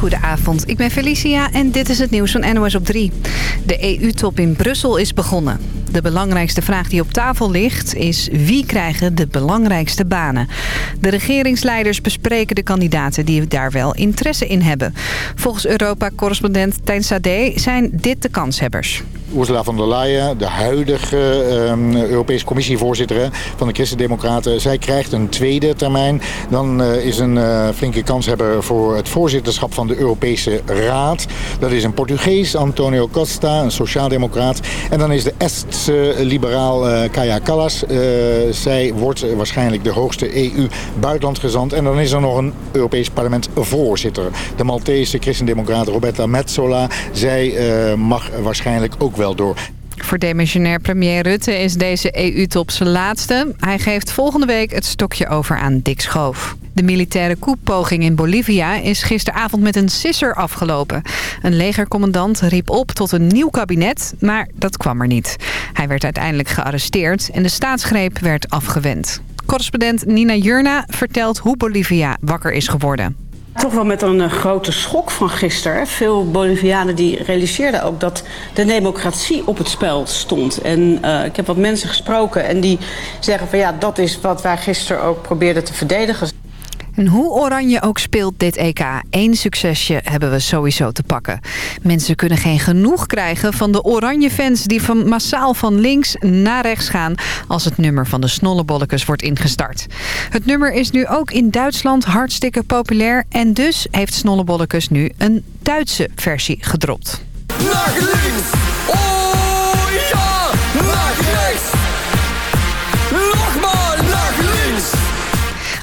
Goedenavond, ik ben Felicia en dit is het nieuws van NOS op 3. De EU-top in Brussel is begonnen. De belangrijkste vraag die op tafel ligt is wie krijgen de belangrijkste banen. De regeringsleiders bespreken de kandidaten die daar wel interesse in hebben. Volgens Europa-correspondent Tijn Sade zijn dit de kanshebbers. Ursula von der Leyen, de huidige uh, Europese commissievoorzitter van de Christen-Democraten. Zij krijgt een tweede termijn. Dan uh, is een uh, flinke kanshebber voor het voorzitterschap van de Europese Raad. Dat is een Portugees, Antonio Costa, een sociaaldemocraat. En dan is de Estse liberaal uh, Kaya Kallas. zij wordt waarschijnlijk de hoogste EU-buitenlandgezant. En dan is er nog een Europees parlementvoorzitter. De Maltese christendemocraat Roberta Metsola. Zij mag waarschijnlijk ook wel door. Voor demissionair premier Rutte is deze EU-top zijn laatste. Hij geeft volgende week het stokje over aan Dick Schoof. De militaire koepoging in Bolivia is gisteravond met een sisser afgelopen. Een legercommandant riep op tot een nieuw kabinet, maar dat kwam er niet. Hij werd uiteindelijk gearresteerd en de staatsgreep werd afgewend. Correspondent Nina Jurna vertelt hoe Bolivia wakker is geworden. Toch wel met een uh, grote schok van gisteren. Veel Bolivianen die realiseerden ook dat de democratie op het spel stond. En uh, ik heb wat mensen gesproken en die zeggen van ja, dat is wat wij gisteren ook probeerden te verdedigen. En hoe oranje ook speelt dit EK, één succesje hebben we sowieso te pakken. Mensen kunnen geen genoeg krijgen van de oranje fans... die van massaal van links naar rechts gaan... als het nummer van de Snollebollekes wordt ingestart. Het nummer is nu ook in Duitsland hartstikke populair... en dus heeft Snollebollekes nu een Duitse versie gedropt. Links!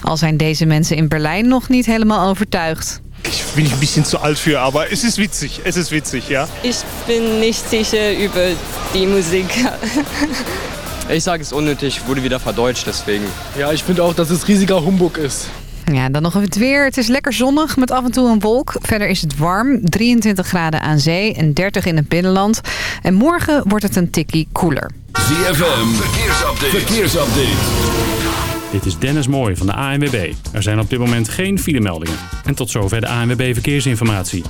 Al zijn deze mensen in Berlijn nog niet helemaal overtuigd. Ich bin ein bisschen zu alt für, aber es ist witzig. Es ist witzig, ja. Ich bin nicht sicher über die Musik. ich sage, es ist unnötig, wurde wieder verdeutscht, deswegen. Ja, ich finde auch, dass es riesiger Humbug ist. Ja, dan nog het weer. Het is lekker zonnig met af en toe een wolk. Verder is het warm. 23 graden aan zee en 30 in het binnenland. En morgen wordt het een tikkie koeler. ZFM, verkeersupdate. verkeersupdate. Dit is Dennis Mooij van de ANWB. Er zijn op dit moment geen filemeldingen. En tot zover de ANWB Verkeersinformatie.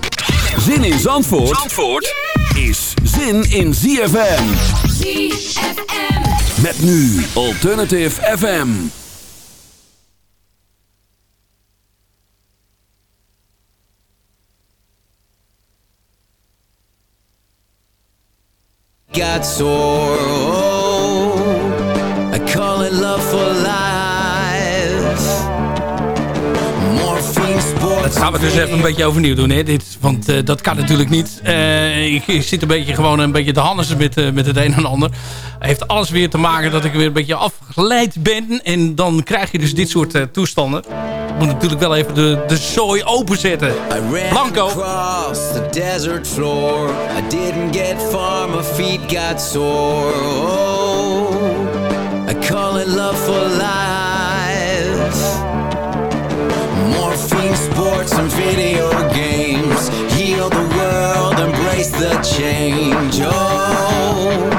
Zin in Zandvoort, Zandvoort is zin in ZFM. ZFM. Met nu Alternative FM. Got sore, oh, I call it love for Dat gaan we dus even een beetje overnieuw doen. Hè? Dit, want uh, dat kan natuurlijk niet. Uh, ik, ik, zit een beetje gewoon een beetje te hannissen met, uh, met het een en ander. Heeft alles weer te maken dat ik weer een beetje afgeleid ben. En dan krijg je dus dit soort toestanden. Ik moet natuurlijk wel even de, de zooi openzetten. Blanco. the desert floor. I didn't get far, my feet got sore. Oh, I call it love for life. Sports, and video games. Heal the world, embrace the change. Oh,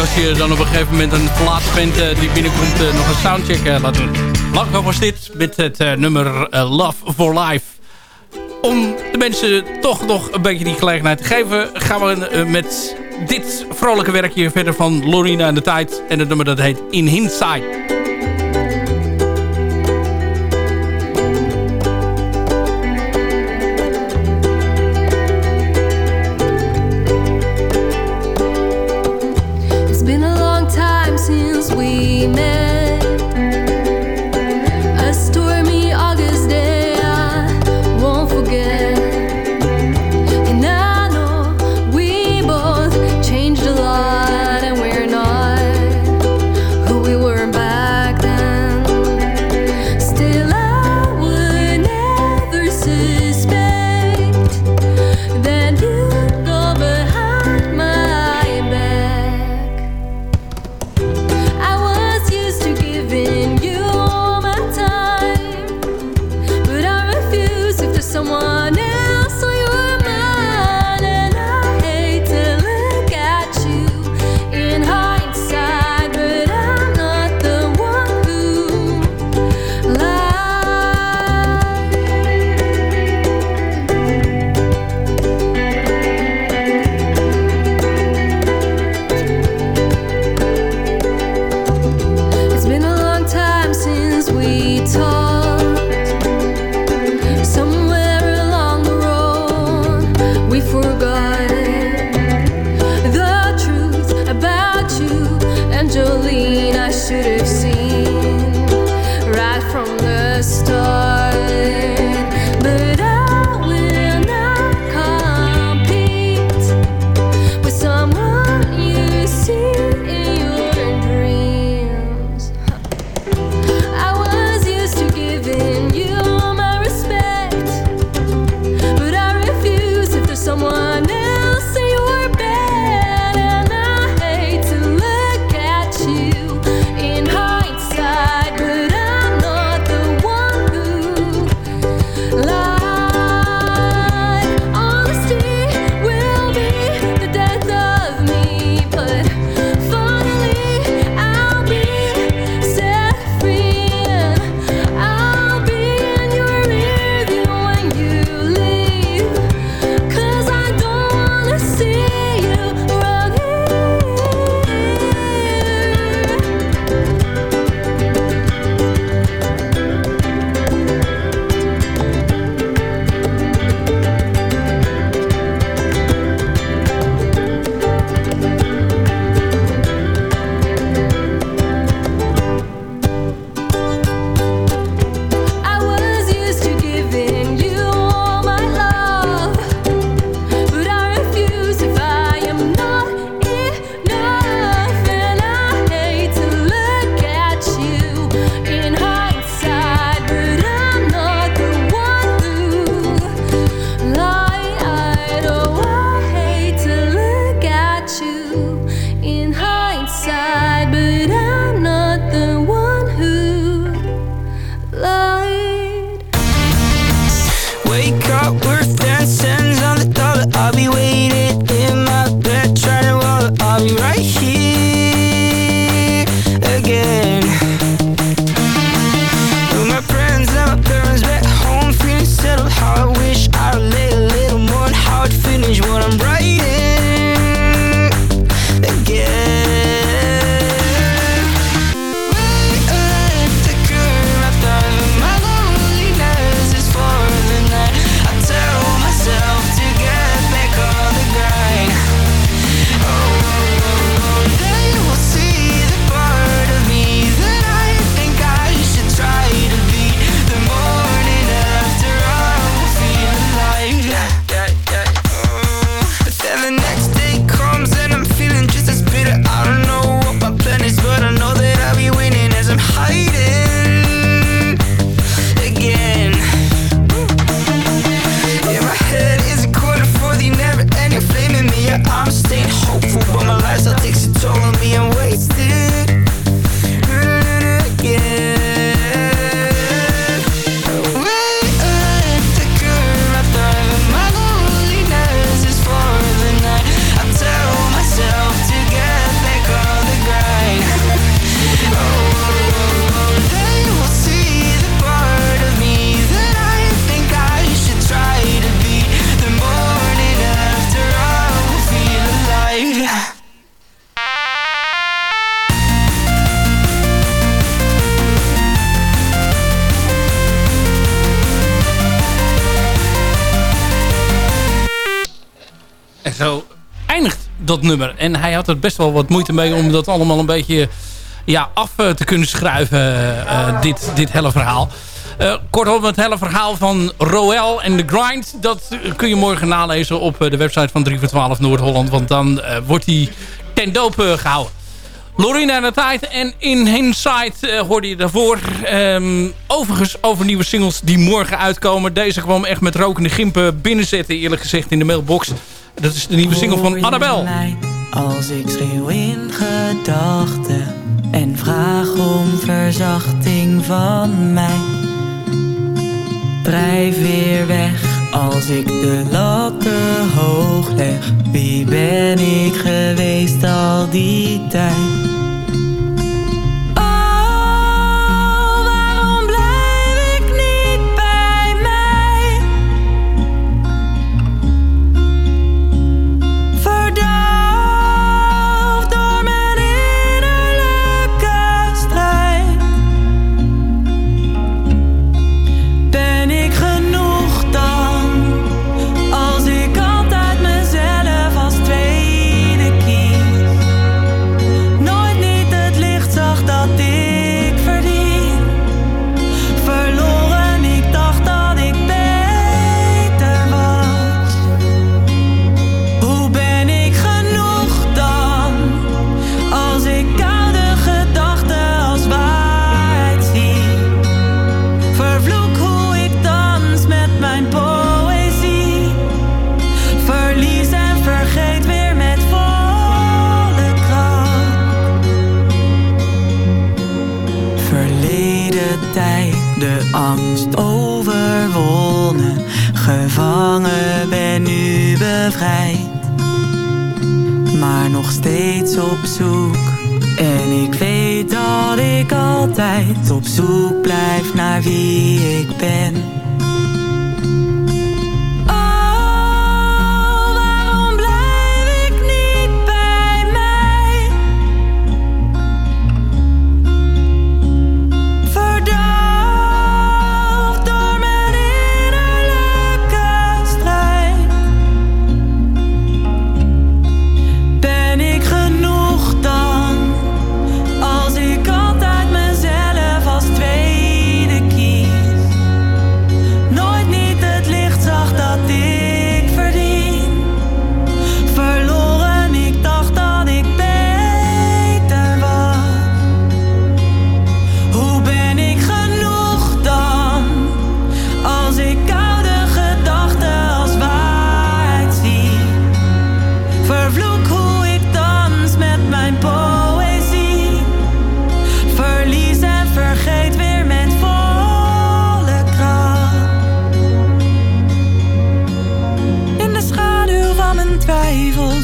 als je dan op een gegeven moment een verlaten bent uh, die binnenkomt uh, nog een soundcheck uh, laat doen. Lang was dit met het nummer Love for Life. Om de mensen toch nog een beetje die gelegenheid te geven... gaan we met dit vrolijke werkje verder van Lorina en de Tijd. En het nummer dat heet In Hindsight. Nummer. En hij had er best wel wat moeite mee om dat allemaal een beetje ja, af te kunnen schrijven, dit, dit hele verhaal. Kortom, het hele verhaal van Roel en de Grind... dat kun je morgen nalezen op de website van 3 voor 12 Noord-Holland. Want dan wordt die ten doop gehouden. Lorena de Tijd en In Hindsight hoorde je daarvoor. Um, overigens over nieuwe singles die morgen uitkomen. Deze kwam echt met rokende gimpen binnenzetten eerlijk gezegd in de mailbox. Dat is de nieuwe single van Annabel. Als ik schreeuw in gedachten en vraag om verzachting van mij. Drijf weer weg als ik de lat te hoog leg. Wie ben ik geweest al die tijd?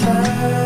fire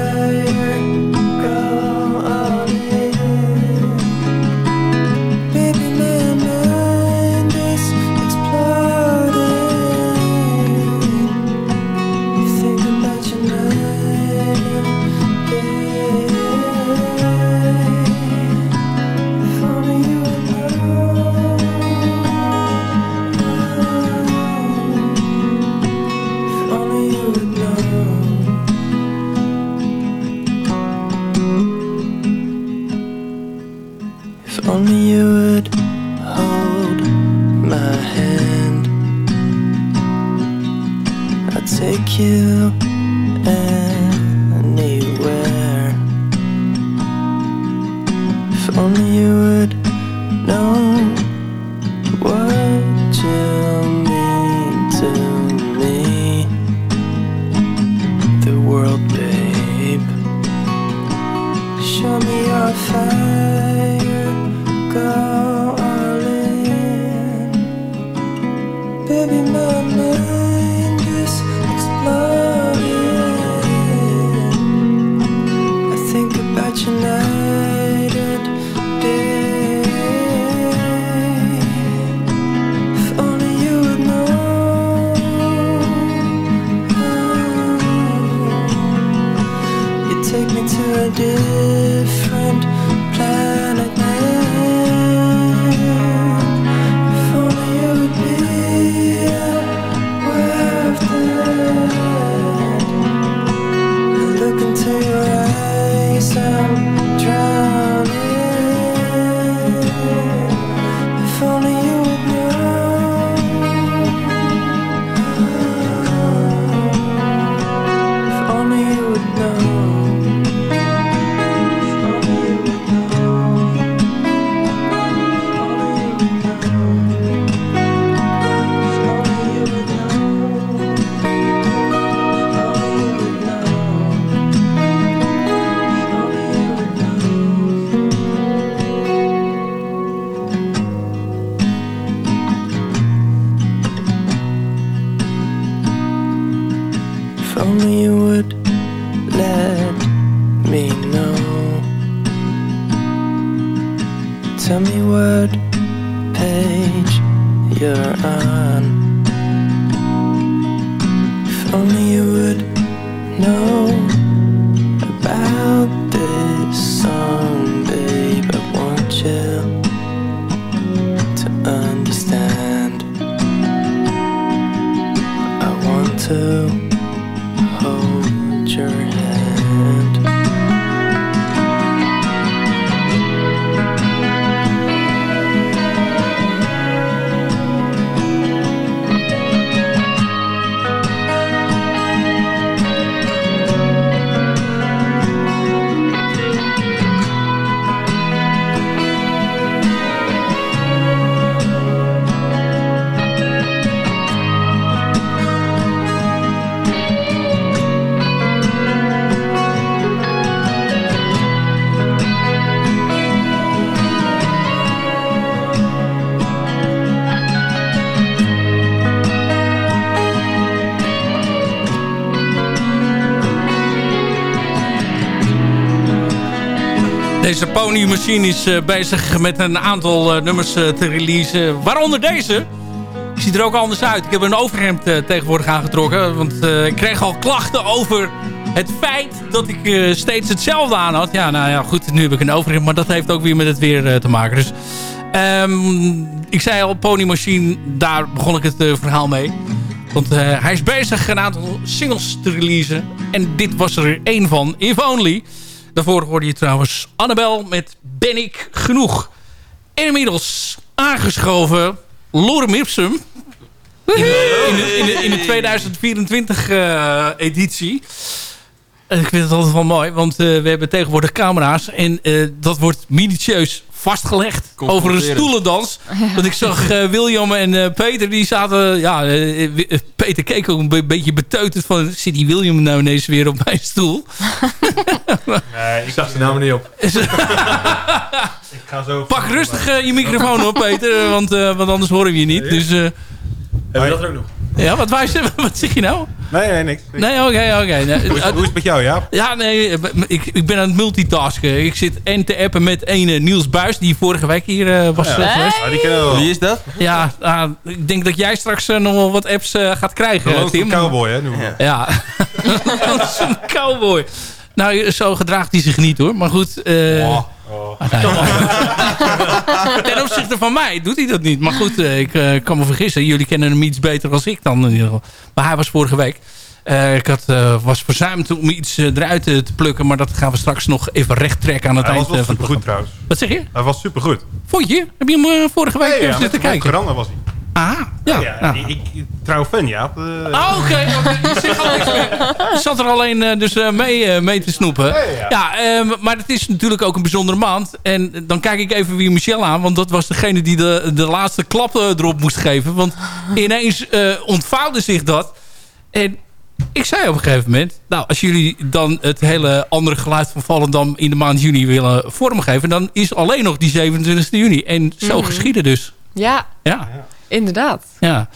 Deze Pony Machine is eh, bezig met een aantal eh, nummers eh, te releasen. Waaronder deze. Ziet er ook anders uit. Ik heb een overhemd tegenwoordig aangetrokken. Want ik kreeg al klachten over het feit dat ik steeds hetzelfde aan had. Ja, nou ja, goed. Nu heb ik een overhemd. Maar dat heeft ook weer met het weer te maken. Dus ehm, ik zei al, Pony Machine. Daar begon ik het verhaal mee. Want hij is bezig een aantal singles te releasen. En dit was er één van. If Only. Daarvoor hoorde je trouwens Annabel met Ben ik genoeg. En inmiddels aangeschoven Lorem Ipsum. In de, in in de, in de 2024 eh, editie. Ik vind het altijd wel mooi, want eh, we hebben tegenwoordig camera's. En eh, dat wordt minutieus vastgelegd over een stoelendans. Want ik zag eh, William en eh, Peter, die zaten... Ja, eh, Peter keek ook een be- beetje beteuterd van... Zit die William nou ineens weer op mijn stoel? Nee, ik zag ze nou niet op. ik ga zo... Pak rustig je microfoon op, Peter. Want, eh, want anders horen we je niet. Dus, eh, Hebben we dat er ook nog? ja, wat, wijs, wat zeg je nou? Nee, nee, niks. Nee, oké, oké. Nee, Hoe is, hoe is het met jou, Jaap? Ja, nee, eh, ik, ik ben aan het multitasken. Ik zit en te appen met een Niels Buis, die vorige week hier eh, was Ja. eh, geweest. Ah, die kennen we wel. Wie is dat? Ja, ah, ik denk dat jij straks eh, nog wel wat apps eh, gaat krijgen, De Tim. cowboy, hè? we. Ja, zo'n cowboy. Nou, zo gedraagt hij zich niet hoor. Maar goed. Eh, ah, nee. Ten opzichte van mij doet hij dat niet. Maar goed, eh, ik eh, kan me vergissen. Jullie kennen hem iets beter dan ik dan in ieder geval. Maar hij was vorige week. Eh, ik had, eh, was verzuimd om iets eruit te plukken. Maar dat gaan we straks nog even recht trekken aan het Hij was eind van het supergoed programma. trouwens. Wat zeg je? Hij was supergoed. Vond je? Heb je hem vorige week Nee, ja, zitten kijken? Granda was hij. Ah, ja. Ja, ja. Ik, ik trouw fan, Jaap. Eh, Ah, oké. Je zat er alleen eh, dus eh, mee, eh, mee te snoepen. ja. Ja, ehm, maar het is natuurlijk ook een bijzondere maand. En dan kijk ik even weer Michel aan. Want dat was degene die de, de laatste klap erop moest geven. Want ineens eh, ontvouwde zich dat. En ik zei op een gegeven moment... Nou, als jullie dan het hele andere geluid van Volendam in de maand juni willen vormgeven... dan is alleen nog die 27 juni. En zo Mhm. geschieden dus. Ja, Ja. Inderdaad. Ja.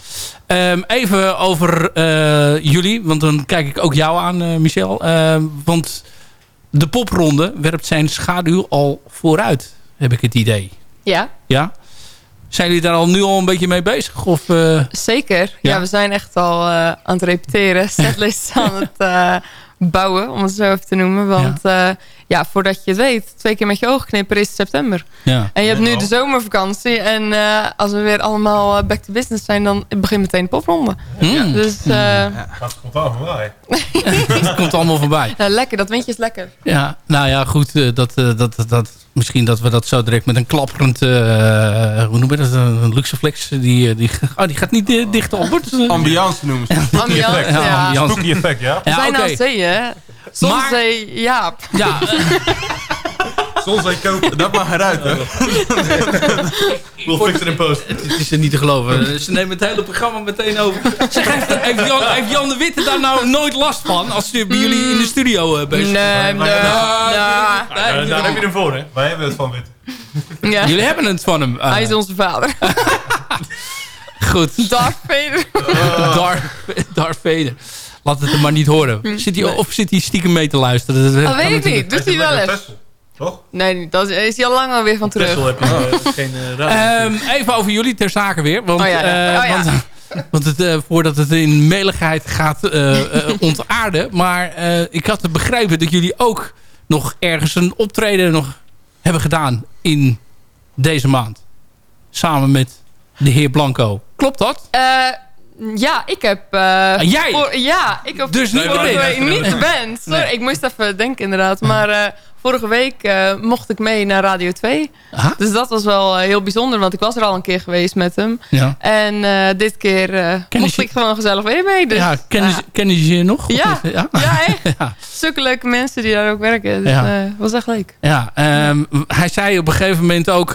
Ehm, even over eh, jullie, want dan kijk ik ook jou aan, eh, Michel. Ehm, want de popronde werpt zijn schaduw al vooruit, heb ik het idee. Ja, Ja? Zijn jullie daar al nu al een beetje mee bezig? Of, eh, zeker. Ja, Ja. we zijn echt al aan het repeteren. Setlists aan het bouwen, om het zo even te noemen. Want ja, ja, voordat je het weet, twee keer met je ogen knippen is het september. Ja. En je hebt nu de zomervakantie. En eh, als we weer allemaal eh, back to business zijn, dan begint meteen de popronde. Hmm. Dus eh, Gaat spontaan voorbij. Het komt allemaal voorbij. ja, lekker, dat windje is lekker. Ja, nou ja, goed. dat, eh, dat, dat, dat, misschien dat we dat zo direct met een klapperend... eh, hoe noem je dat? Een Luxeflex. Die, die, oh, die gaat niet dicht op. Ambiance noemen ze het. Ambiance, Ja, ja. ambiance. Spooky effect, ja? We Ja, zijn oké. Hè? Zonzee, Jaap. Ja, Zon kopen. Dat mag eruit, hè? We'll fix it in post. het is er niet te geloven. Ze nemen het hele programma meteen over. Zeg, heeft, heeft, Jan, heeft Jan de Witte daar nou nooit last van? Als bij jullie in de studio eh, bezig is? Nee, nee, Ja, nee. nee, Daar heb je hem voor, hè? Wij hebben het van wit. Ja. Jullie hebben het van hem. eh, Hij is onze vader. goed. Darth Vader. Darth, Darth Vader. Laat het hem maar niet horen. Zit hij, of zit hij stiekem mee te luisteren? Dat weet ik niet. Doet hij wel eens? Toch? Nee, dat is, is hij al lang alweer van terug. Tessel heb je eh, geen eh. Ehm, even over jullie ter zake weer. Want, Oh ja, ja. eh, Oh ja. want, want het, eh, voordat het in meligheid gaat eh, eh, ontaarden. Maar eh, ik had begrepen dat jullie ook nog ergens een optreden nog hebben gedaan in deze maand. Samen met de heer Blanco. Klopt dat? Ja, ik heb... eh, Ah, jij? voor- ja, ik heb Dus niet niet de band. Sorry, Nee. ik moest even denken inderdaad. Maar eh, vorige week eh, mocht ik mee naar Radio 2. Aha. Dus dat was wel eh, heel bijzonder, want ik was er al een keer geweest met hem. Ja. En eh, dit keer mocht je- ik gewoon gezellig weer mee. Dus, ja, kennen, Ze, kennen ze je nog? Ja. ja. Ja, echt. Ja. Zulke leuke mensen die daar ook werken. Dus Ja. was echt leuk. Ja, ehm, hij zei op een gegeven moment ook,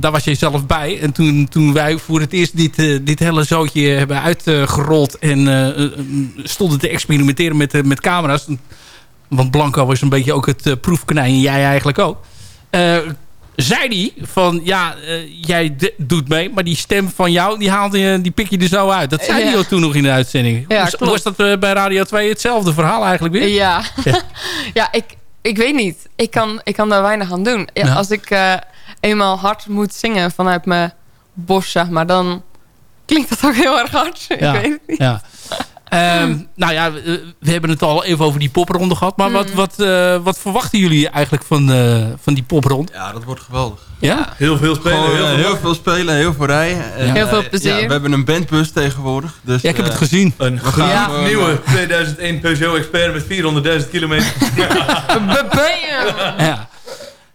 daar was je zelf bij. En toen, toen wij voor het eerst dit, dit hele zootje hebben uitgerold en stonden te experimenteren met, met camera's. Want Blanco was een beetje ook het uh, proefkonijn en jij eigenlijk ook. Eh, zei hij van, ja, eh, jij doet mee, maar die stem van jou, die, haalde je, die pik je er zo uit. Dat zei hij Ja. ook toen nog in de uitzending. Ja, was, dat bij Radio 2 hetzelfde verhaal eigenlijk weer? Ja, Ja. ja ik, ik weet niet. Ik kan, ik kan daar weinig aan doen. Ja, Ja. Als ik eenmaal hard moet zingen vanuit mijn borst, zeg maar, dan klinkt dat ook heel erg hard. Ik weet het niet. Ja. Ehm, nou ja, we, we hebben het al even over die popronde gehad. Maar wat, Mm. wat, eh, wat verwachten jullie eigenlijk van, eh, van die popronde? Ja, dat wordt geweldig. Ja? Heel veel spelen, Gewoon, heel eh, veel heel veel spelen, heel veel rijden. En, Heel veel plezier. ja, we hebben een bandbus tegenwoordig. Dus, Ja, ik heb het gezien. Een We gaan Ja. nieuwe eh, 2001 Peugeot Expert met 400.000 kilometer. Ja.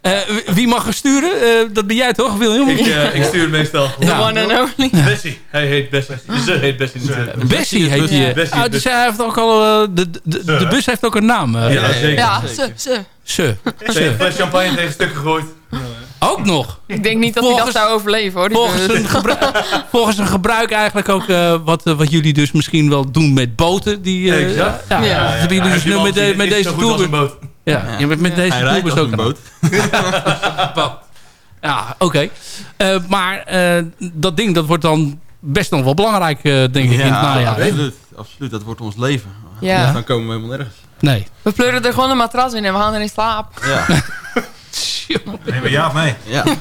Eh, wie mag er sturen? Eh, dat ben jij toch, William? ik, eh, ik stuur het meestal. The Ja. one and only. Bessie. Hij heet Bessie. Ze heet Bessie natuurlijk. Bessie heet Bessie, hij. Bessie, Ah, dus Bessie. hij heeft ook al... de, de, de, bus heeft ook een naam. Ja, zeker. Ja, ze, ze. Ze. Ze heeft een fles champagne tegen stukken gegooid. Ook nog. Ik denk niet dat hij Volgens- dat zou overleven hoor. die Volgens een, gebruik, volgens een gebruik eigenlijk ook eh, wat, eh, wat jullie dus misschien wel doen met boten. Die, eh, Exact. Ja, Ja. dat hebben jullie dus nu met, de- met deze tour. Ja, je bent met deze hij als ook een boot. Boot. Ja, oké. Eh, maar eh, dat ding dat wordt dan best nog wel belangrijk, eh, denk ik, in het najaar. hè? absoluut, absoluut. Dat wordt ons leven. Ja. Dan komen we helemaal nergens. Nee. We pleuren er gewoon een matras in en we gaan erin slapen. Ja. Neem maar Jaap mee. ja. Nee,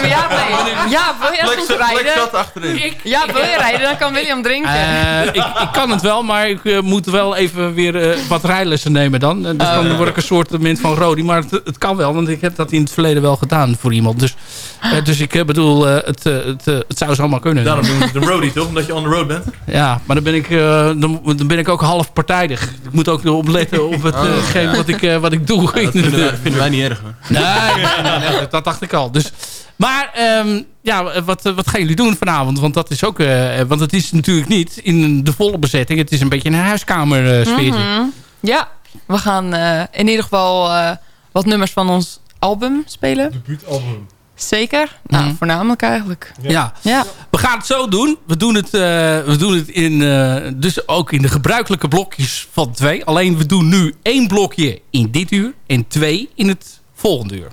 maar ja, nee. Ja, wil je soms rijden? zat achterin. Ja, wil je rijden? Dan kan William drinken. Eh, ik, ik kan het wel, maar ik eh, moet wel even weer eh, wat rijlessen nemen dan. Dus dan word ik een soort mint van Rodi. Maar het, het kan wel, want ik heb dat in het verleden wel gedaan voor iemand. Dus, eh, dus ik bedoel, eh, het, het, het zou zomaar kunnen. Daarom doen de roadie toch? Omdat je on the road bent. Ja, maar dan ben ik, eh, dan, dan ben ik ook half partijdig. Ik moet ook opletten op hetgeen wat, ik, eh, wat ik doe. Dat vinden wij, vinden wij niet erg hoor. Nee, nee, nee, dat dacht ik al. Dus, maar ehm, ja, wat, wat gaan jullie doen vanavond? Want dat is ook, eh, want het is natuurlijk niet in de volle bezetting. Het is een beetje een huiskamer eh, sfeertje. Mhm. Ja, we gaan eh, in ieder geval eh, wat nummers van ons album spelen. Debuutalbum. Zeker. Nou, Mhm. voornamelijk eigenlijk. Ja. Ja. we gaan het zo doen. We doen het, eh, we doen het in, eh, dus ook in de gebruikelijke blokjes van twee. Alleen we doen nu één blokje in dit uur en twee in het volgende uur.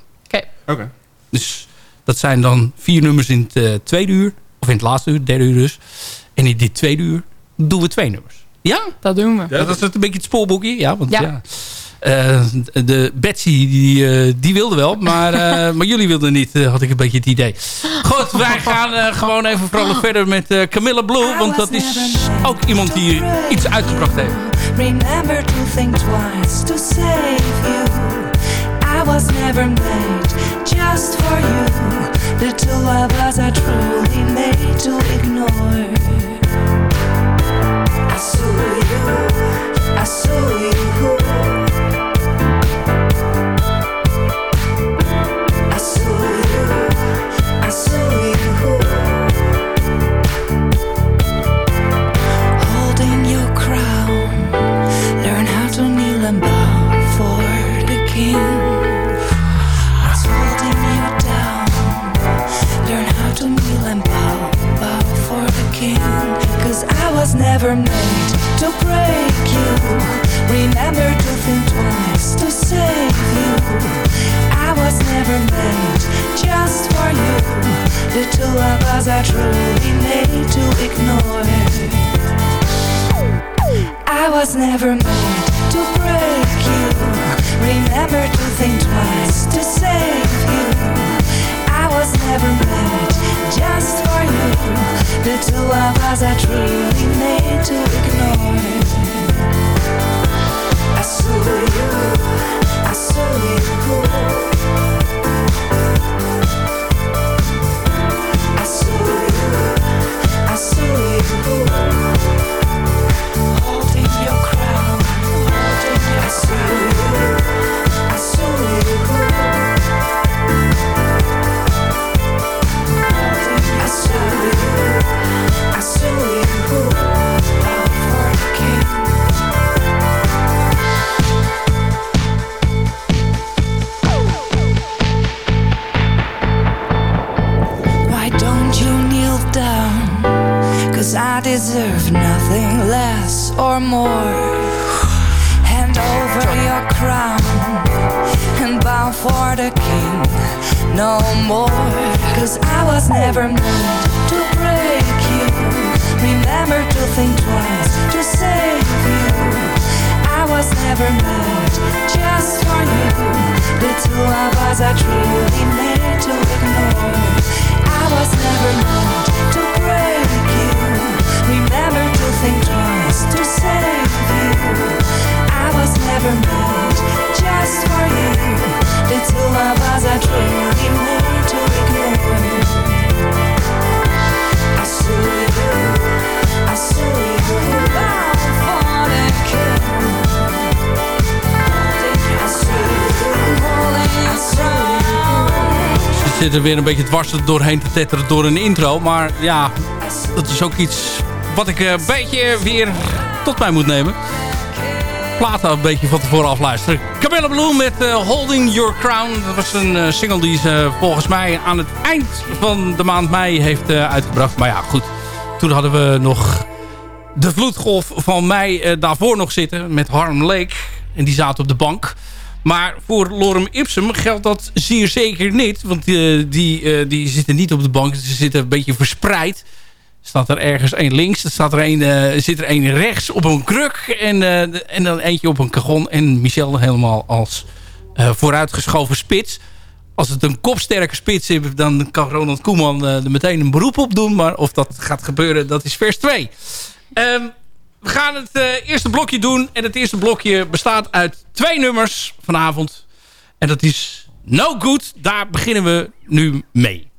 Oké. Dus dat zijn dan vier nummers in het eh, tweede uur. Of in het laatste uur, derde uur dus. En in dit tweede uur doen we twee nummers. Ja? Dat doen we. Dat is een beetje het spoorboekje. Ja, want ja. Ja. Eh, de Betsy, die, eh, die wilde wel. Maar, eh, maar jullie wilden niet, eh, had ik een beetje het idee. Goed, wij gaan eh, gewoon even vrolijk verder met eh, Camilla Blue. Want dat is ook iemand die iets uitgebracht heeft. Remember to think twice to save you. I was never made just for you. The two of are truly made to ignore. I saw you, I saw you. Never made to break you. Remember to think twice to save you. I was never made just for you. The two of us are truly made to ignore. I was never made to break you. Remember to think twice to save you. Was never made just for you. The two of us are truly made to ignore. I saw you, I saw you. I saw you, I saw you. Holding your crown, holding your I saw you, I saw you. Ze zitten weer een beetje dwars er doorheen te tetteren door een intro. Maar ja, dat is ook iets wat ik een beetje weer tot mij moet nemen. Platen een beetje van tevoren afluisteren. Camilla Bloom met eh, Holding Your Crown. Dat was een eh, single die ze volgens mij aan het eind van de maand mei heeft eh, uitgebracht. Maar ja, goed. Toen hadden we nog de vloedgolf van mei eh, daarvoor nog zitten. Met Harm Lake. En die zaten op de bank. Maar voor Lorem Ipsum geldt dat zeer zeker niet. Want eh, die, eh, die zitten niet op de bank. Ze zitten een beetje verspreid. Staat er ergens één links. Er staat er één, eh, zit er één rechts op een kruk. En, en dan eentje op een kagon. En Michel helemaal als vooruitgeschoven spits. Als het een kopsterke spits is, dan kan Ronald Koeman er meteen een beroep op doen. Maar of dat gaat gebeuren, dat is vers 2. Ehm, we gaan het eh, eerste blokje doen. En het eerste blokje bestaat uit twee nummers vanavond. En dat is No Good. Daar beginnen we nu mee.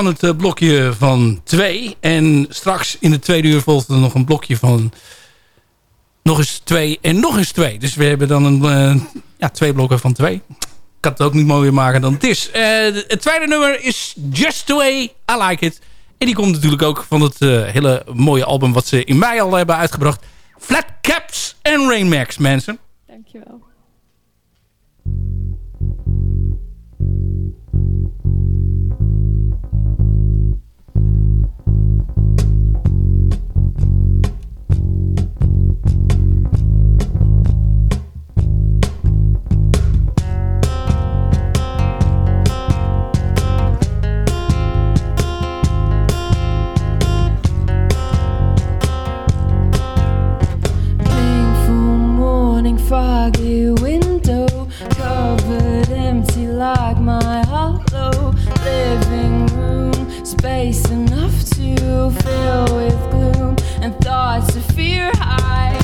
Van het eh, blokje van twee. En straks in de tweede uur volgt er nog een blokje van nog eens twee en nog eens twee. Dus we hebben dan een, eh, ja, twee blokken van twee. Ik kan het ook niet mooier maken dan het is. Eh, het tweede nummer is Just The Way I Like It. En die komt natuurlijk ook van het hele mooie album... wat ze in mei al hebben uitgebracht. Flat Caps en Rainmax, mensen. Dankjewel. Foggy window, covered empty like my hollow living room. Space enough to fill with gloom and thoughts of fear hide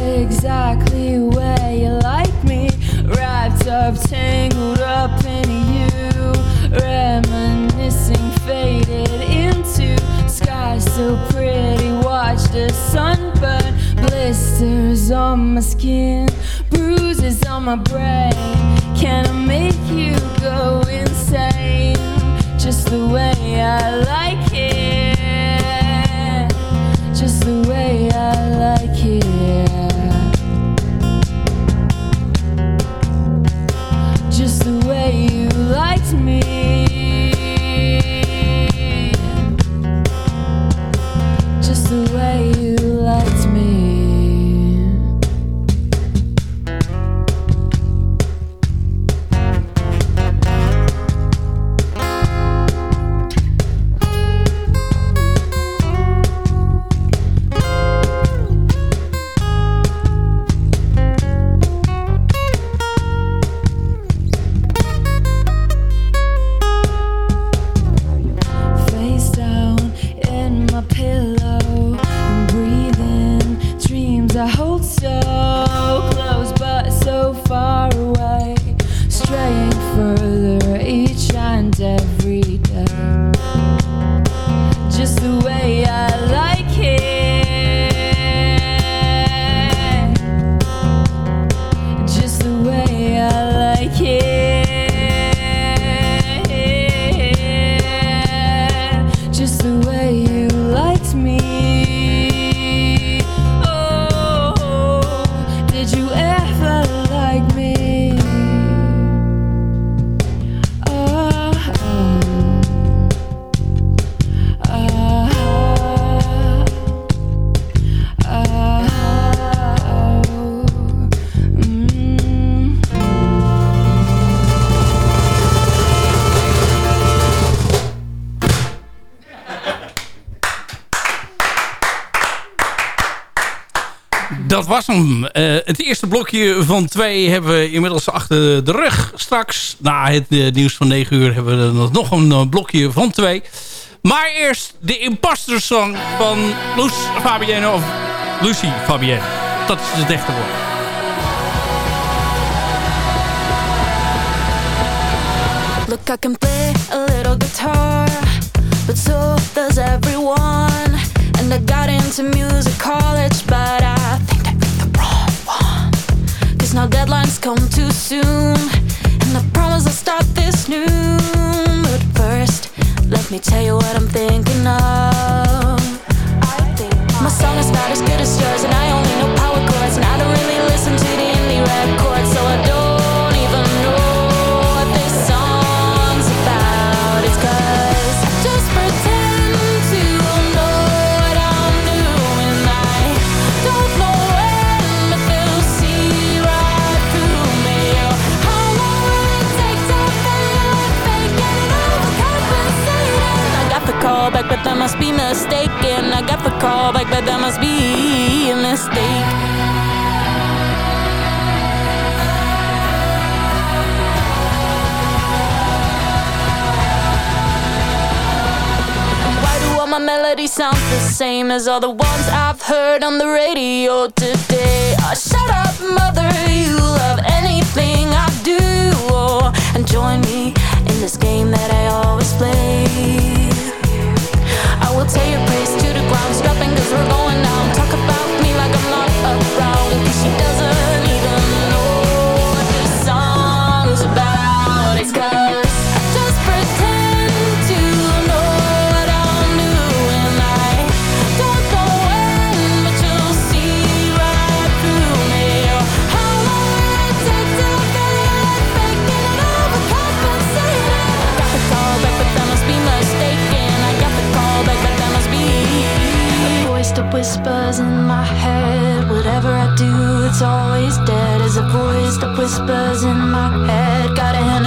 exactly where you like me, wrapped up, tangled up in you, reminiscing, faded into sky so pretty. Watch the sunburn, blisters on my skin, bruises on my brain. Can I make you go insane? Just the way I like it, just the way I like it. Just the way you liked me. was hem. Eh, het eerste blokje van twee hebben we inmiddels achter de rug. Straks, na het eh, nieuws van 9 uur, hebben we nog een eh, blokje van twee. Maar eerst de Imposter Song van Loes Fabienne of Lucy Fabienne. Dat is het echte woord. Look, I can play a little guitar, but so does everyone. And I got into music college, but I No deadlines come too soon. And I promise I'll start this noon But first, let me tell you what I'm thinking of. My song is not as good as yours And I only know but that must be mistaken. I got the call back, but that must be a mistake. my melody sounds the same as all the ones I've heard on the radio today. Oh, shut up, mother, you love anything I do. Oh, and join me in this game that I always play we'll take your praise to the ground. Scrapping cause we're she does whispers in my head. Whatever I do, it's always dead. Is a voice that whispers in my head. Got a hand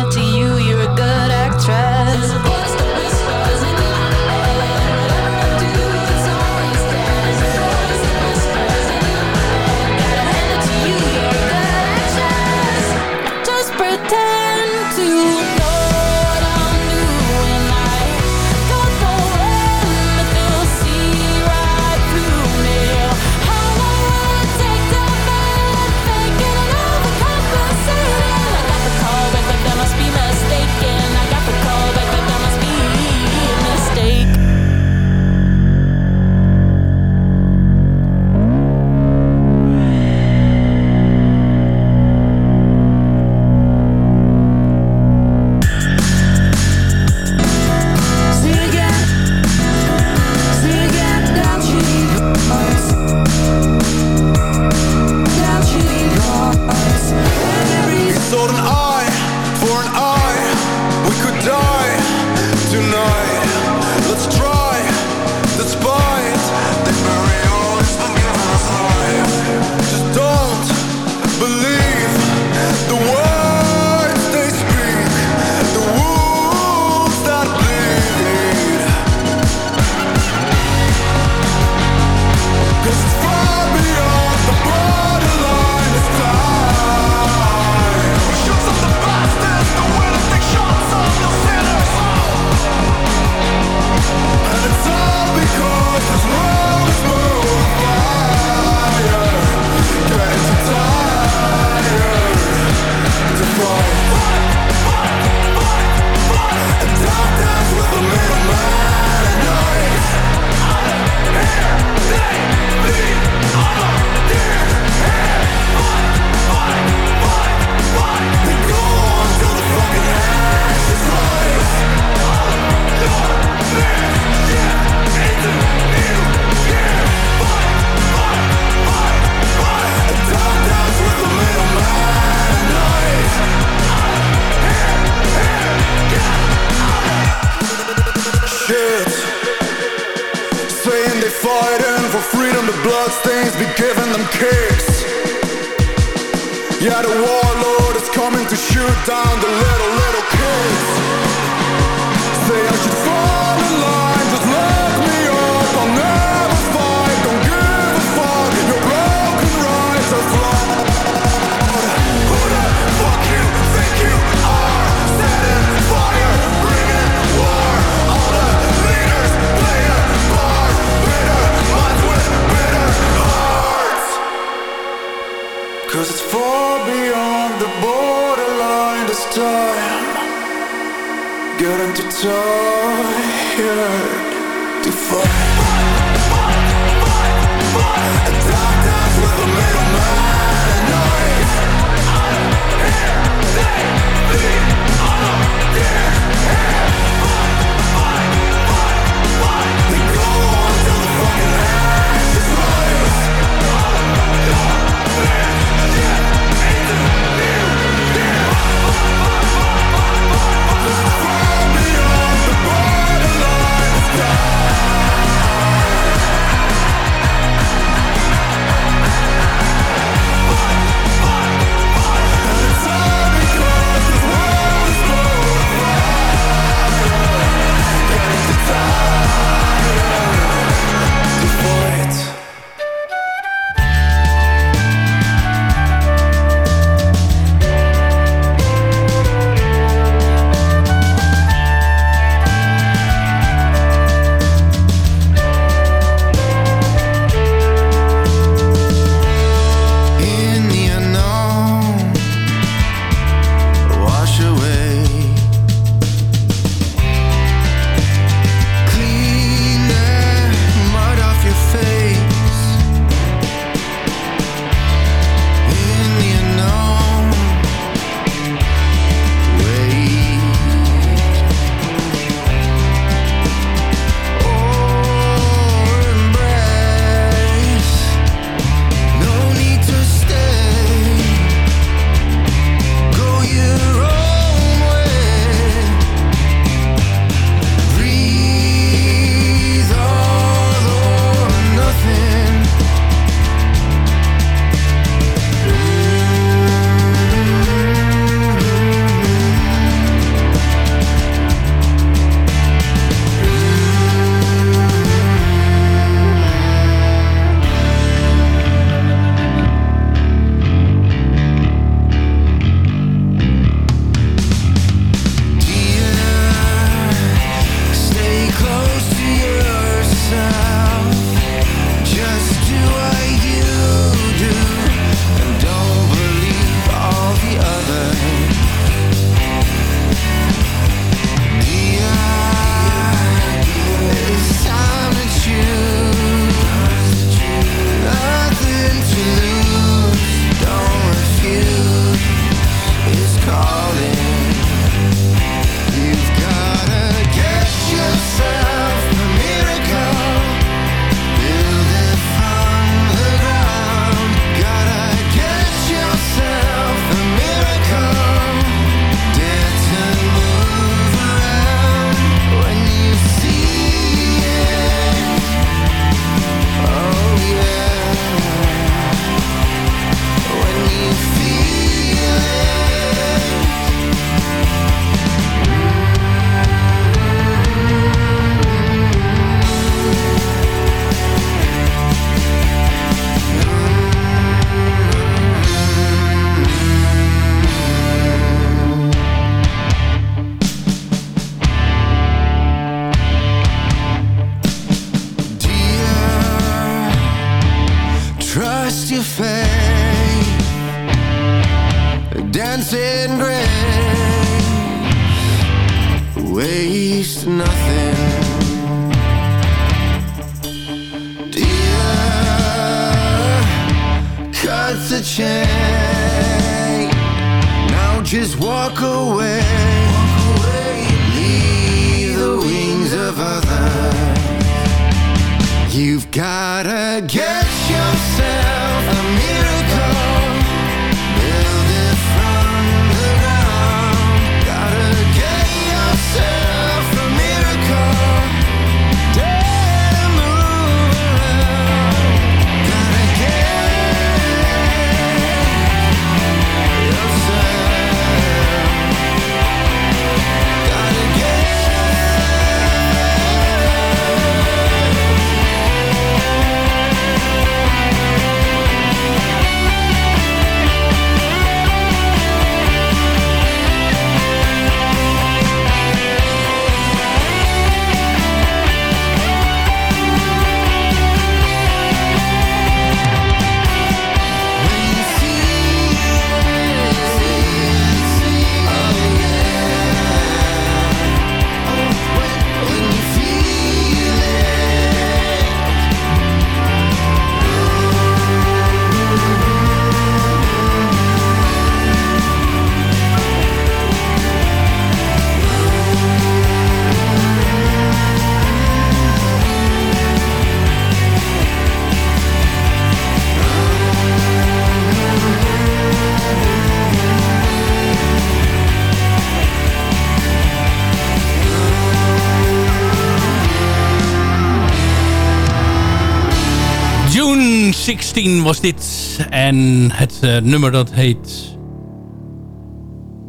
was dit. En het eh, nummer dat heet...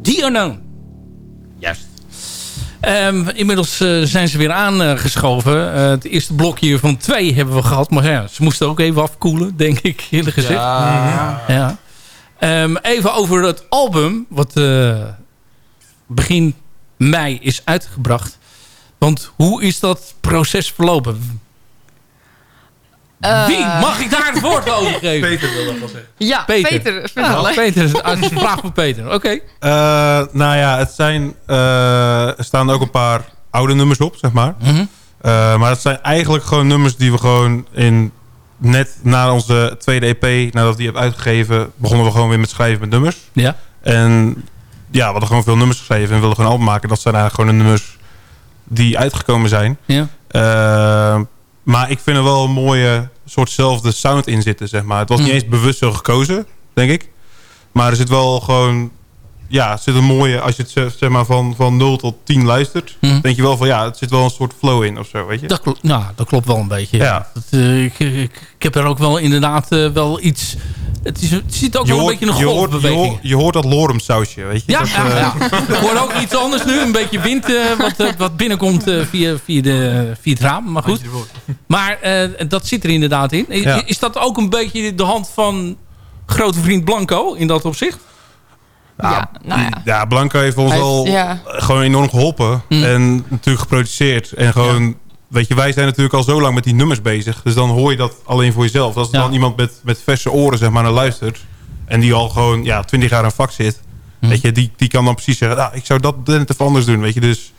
The Unknown. Juist. Ehm, inmiddels eh, zijn ze weer aangeschoven. Eh, het eerste blokje van twee hebben we gehad. Maar ja, ze moesten ook even afkoelen, denk ik eerlijk gezegd. Ja. Ja. Ehm, even over het album. Wat begin mei is uitgebracht. Want hoe is dat proces verlopen? Eh, Wie mag ik daar het woord over geven? Peter wil dat wel zeggen. Ja, Peter. Peter Ah. Peter, is een vraag van Peter. Oké. Eh, nou ja, het zijn, eh, er staan ook een paar oude nummers op, zeg maar. Mhm. Eh, maar het zijn eigenlijk gewoon nummers die we gewoon in... Net na onze tweede EP, nadat we die heb uitgegeven... begonnen we gewoon weer met schrijven met nummers. Ja. En ja, we hadden gewoon veel nummers geschreven en wilden gewoon een album maken. Dat zijn eigenlijk gewoon de nummers die uitgekomen zijn. Ja. Maar ik vind er wel een mooie soortzelfde sound in zitten, zeg maar. Het was niet Mm. eens bewust zo gekozen, denk ik. Maar er zit wel gewoon... Ja, er zit een mooie... Als je het zeg- maar van, van 0 tot 10 luistert... Mm. denk je wel van ja, het zit wel een soort flow in of zo, weet je? Dat, klo- nou, dat klopt wel een beetje. Ja. Dat, eh, ik, ik, ik heb er ook wel inderdaad eh, wel iets... Het, is, het zit ook wel een beetje een hoort, je, golfbeweging. hoort, je hoort dat lorem sausje, weet je? Ja, dat, ja, eh, ja. Ik hoor ook iets anders nu. Een beetje wind wat, wat binnenkomt via, via, de, via het raam. Maar goed. Maar dat zit er inderdaad in. Is dat ook een beetje de hand van grote vriend Blanco in dat opzicht? Ja, nou ja. Ja, Blanco heeft ons al ja. gewoon enorm geholpen. Mm. En natuurlijk geproduceerd. En gewoon, weet je, wij zijn natuurlijk al zo lang met die nummers bezig. Dus dan hoor je dat alleen voor jezelf. Als er dan iemand met, met verse oren zeg maar naar luistert. En die al gewoon ja, twintig jaar in een vak zit. Mm. Weet je, die, die kan dan precies zeggen, ah, ik zou dat net even anders doen. Weet je, dus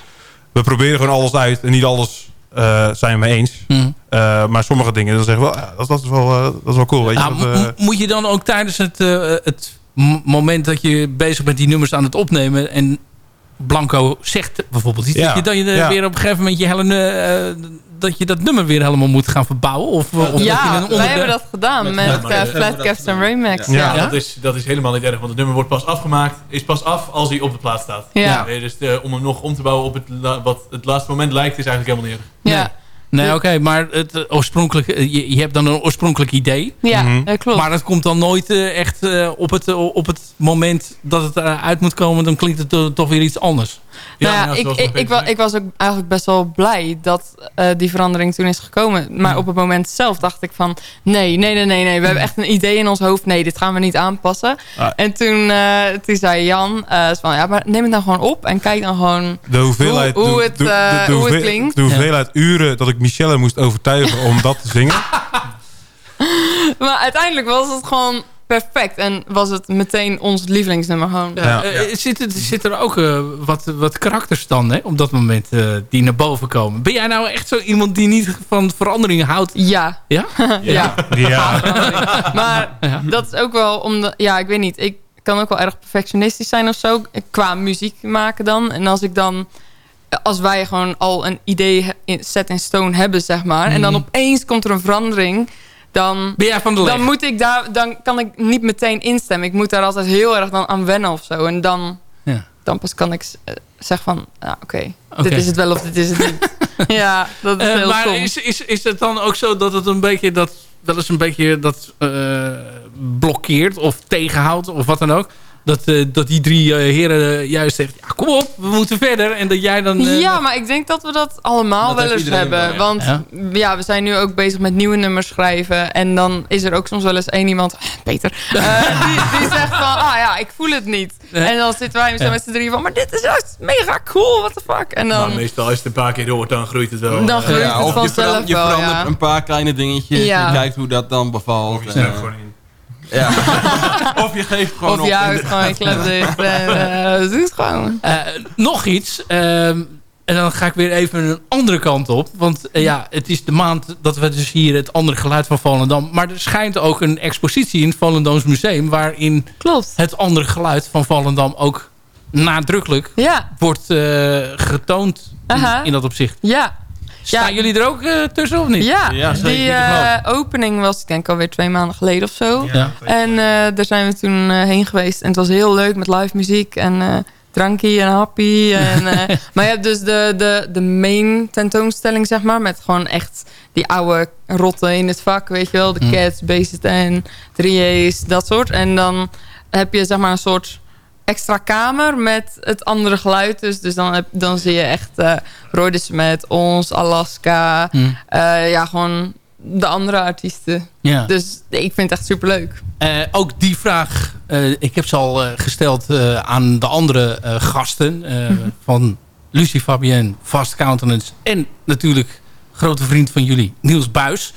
we proberen gewoon alles uit. En niet alles eh, zijn we mee eens. Mm. Eh, maar sommige dingen, dan zeggen we, ja, dat, dat, is wel, eh, dat is wel cool. Weet je, Nou, dat, moet je dan ook tijdens het, het moment dat je bezig bent die nummers aan het opnemen... en Blanco zegt bijvoorbeeld iets... Ja, dat je, dat je er ja. weer op een gegeven moment je hele, eh, dat je dat nummer weer helemaal moet gaan verbouwen? Of, of dat je Ja, een wij hebben dat gedaan met, maar eh, dat- Flatcaps en Raymax. Ja, Ja. Dat, is, dat is helemaal niet erg, want het nummer wordt pas afgemaakt. Is pas af als hij op de plaat staat. Ja. Dus de- om hem nog om te bouwen op het, wat het laatste moment lijkt, is eigenlijk helemaal niet erg. Ja. Nee, oké, maar het, eh, oorspronkelijk, eh, je, je hebt dan een oorspronkelijk idee. Ja, Mhm. dat klopt. Maar dat komt dan nooit eh, echt eh, op, het, op het moment dat het eruit moet komen. Dan klinkt het toch weer iets anders. Nou ja, ik, ik, ik, wa- Peter ik was ook eigenlijk best wel blij dat eh, die verandering toen is gekomen. Maar op het moment zelf dacht ik van... nee, nee, nee, nee, nee. We hebben echt een idee in ons hoofd. Nee, dit gaan we niet aanpassen. Ah. En toen, eh, toen zei Jan eh, van... ja, maar neem het nou gewoon op en kijk dan gewoon... De hoeveelheid, Hoe- hoe het, de- de- de hoe het klinkt. De hoeveelheid uren dat ik Michelle moest overtuigen om dat te zingen. maar uiteindelijk was het gewoon perfect. En was het meteen ons lievelingsnummer gewoon. Ja, eh, Zit, er- zit er ook eh, wat, wat karakters dan hè, op dat moment eh, die naar boven komen? Ben jij nou echt zo iemand die niet van verandering houdt? Ja. Ja? Ja. ja. Maar dat is ook wel omdat... Ja, ik weet niet. Ik kan ook wel erg perfectionistisch zijn of zo. Qua muziek maken dan. En als ik dan... Als wij gewoon al een idee in- set in stone hebben, zeg maar. En dan Mhm. opeens komt er een verandering. Dan, Ben jij van de leg? dan moet ik daar... Dan kan ik niet meteen instemmen. Ik moet daar altijd heel erg dan aan wennen of zo. En dan... Ja. Dan pas kan ik eh, zeggen van... Ja, oké. Dit is het wel of dit is het niet. ja, dat is Eh, heel maar stom. is, is, is het dan ook zo dat het een beetje dat wel eens een beetje dat eh, blokkeert of tegenhoudt of wat dan ook? Dat, eh, dat die drie eh, heren juist zeggen, ja, kom op, we moeten verder. En dat jij dan... eh, ja, maar ik denk dat we dat allemaal Dat wel eens hebben. wel, Want ja. ja. we zijn nu ook bezig met nieuwe nummers schrijven. En dan is er ook soms wel eens één iemand, Peter, eh, die, die zegt van, ah ja, ik voel het niet. Nee. En dan zitten wij zo met z'n drieën van, maar dit is juist mega cool, what the fuck. En dan, Maar meestal als je het een paar keer hoort, dan groeit het wel. Dan groeit Ja, het of je, vanzelf verandert, je wel, verandert ja. een paar kleine dingetjes. Ja. Je kijkt hoe dat dan bevalt. Of je gewoon eh, in. Ja. of je geeft gewoon of op. je houdt gewoon dicht en eh, doe het gewoon. Eh, nog iets. ehm, en dan ga ik weer even een andere kant op. Want eh, ja, het is de maand dat we dus hier het andere geluid van Volendam. Maar er schijnt ook een expositie in het Volendams Museum. Waarin Klopt. het andere geluid van Volendam ook nadrukkelijk Ja. wordt eh, getoond in, in dat opzicht. Ja. Staan jullie er ook eh, tussen of niet? Ja, die zeker. eh, opening was ik denk alweer twee maanden geleden of zo. Ja. En eh, daar zijn we toen eh, heen geweest. En het was heel leuk met live muziek en eh drankie en happy. En, maar je hebt dus de, de, de main tentoonstelling, zeg maar. Met gewoon echt die oude rotten in het vak, weet je wel. De Mm. Cats, BZN, 3A's, dat soort. En dan heb je zeg maar een soort extra kamer met het andere geluid. Dus, dus dan, heb, dan zie je echt eh Roy de Smet, ons, Alaska. Mm. eh, ja, gewoon de andere artiesten. Ja. Dus ik vind het echt superleuk. Eh, ook die vraag, eh, ik heb ze al gesteld aan de andere gasten. eh, van Lucie Fabienne, Fast Countenance. En natuurlijk grote vriend van jullie, Niels Buis.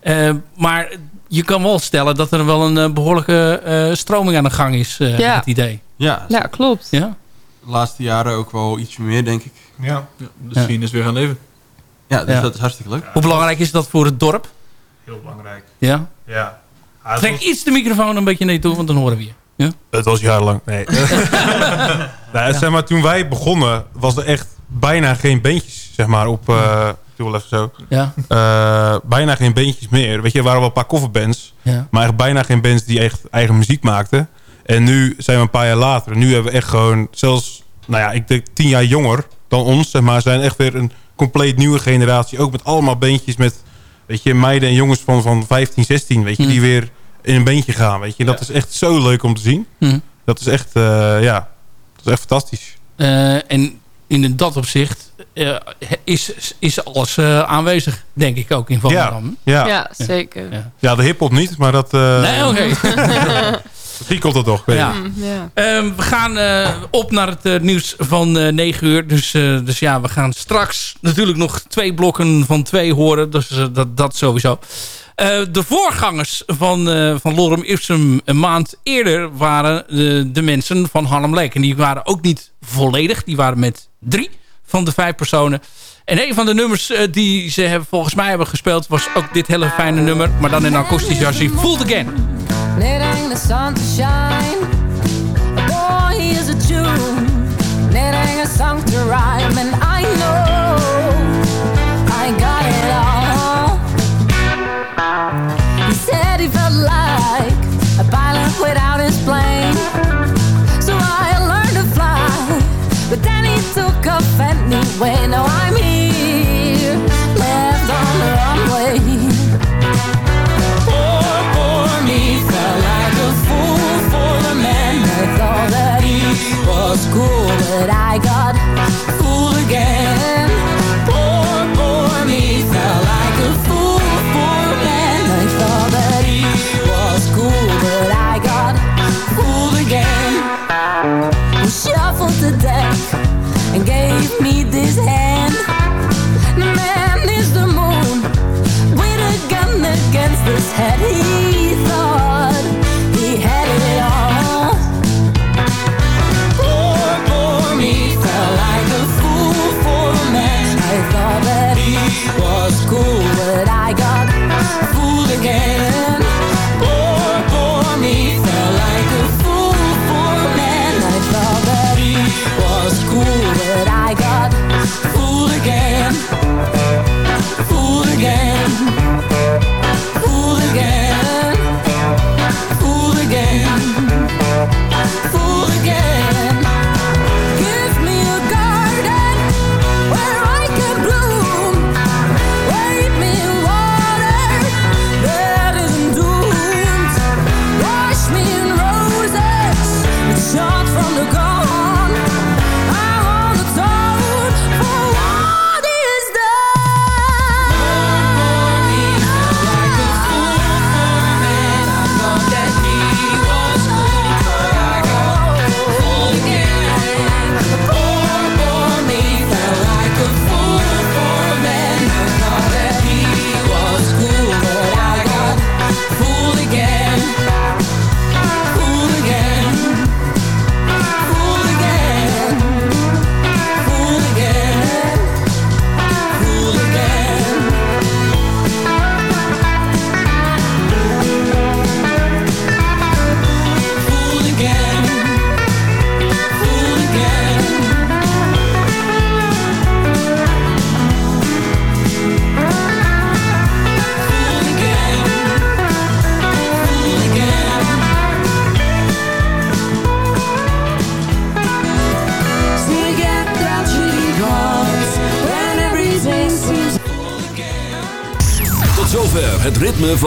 Eh, maar je kan wel stellen dat er wel een eh, behoorlijke eh, stroming aan de gang is. eh, Ja. Het idee. Ja, Ja, klopt. Ja? de laatste jaren ook wel ietsje meer, denk ik. Ja. De scene is weer gaan leven. Ja, dus Ja. dat is hartstikke leuk. Hoe belangrijk is dat voor het dorp? Heel belangrijk. Ja? Ja. Ah, Trek was- iets de microfoon een beetje naar je toe, want dan horen we je. Ja? Het was jarenlang. Nee. nou, zeg maar, toen wij begonnen, was er echt bijna geen bandjes, zeg maar, op... eh doe wel even zo. Ja. Eh, bijna geen bandjes meer. Weet je, er waren wel een paar coverbands. Ja. Maar echt bijna geen bands die echt eigen muziek maakten. En nu zijn we een paar jaar later. Nu hebben we echt gewoon, zelfs, nou ja, ik denk tien jaar jonger dan ons, zeg maar, zijn echt weer een compleet nieuwe generatie. Ook met allemaal bandjes met, weet je, meiden en jongens van, van 15, 16, weet je, Hmm. die weer in een bandje gaan, weet je. Dat is echt zo leuk om te zien. Hm. Dat is echt, eh, ja, dat is echt fantastisch. Eh, en in dat opzicht eh, is, is alles eh, aanwezig, denk ik ook in Volendam. Ja, Ja, zeker. Ja. Ja, de hiphop niet, maar dat... eh Nee, oké. Misschien komt dat toch. Ja. Mm, ja. Ehm, we gaan eh, op naar het nieuws van eh 9 uur. Dus, eh, dus ja, we gaan straks natuurlijk nog twee blokken van twee horen. Dus dat, dat sowieso. Eh, de voorgangers van, eh van Lorem Ipsum een maand eerder waren de, de mensen van Harlem Lake. En die waren ook niet volledig. Die waren met drie van de vijf personen. En een van de nummers eh, die ze hebben, volgens mij hebben gespeeld... was ook dit hele fijne nummer. Maar dan in akoestisch jasje. Fooled Again. Needing the sun to shine. A boy is a Jew. Needing a song to rhyme. And when I had he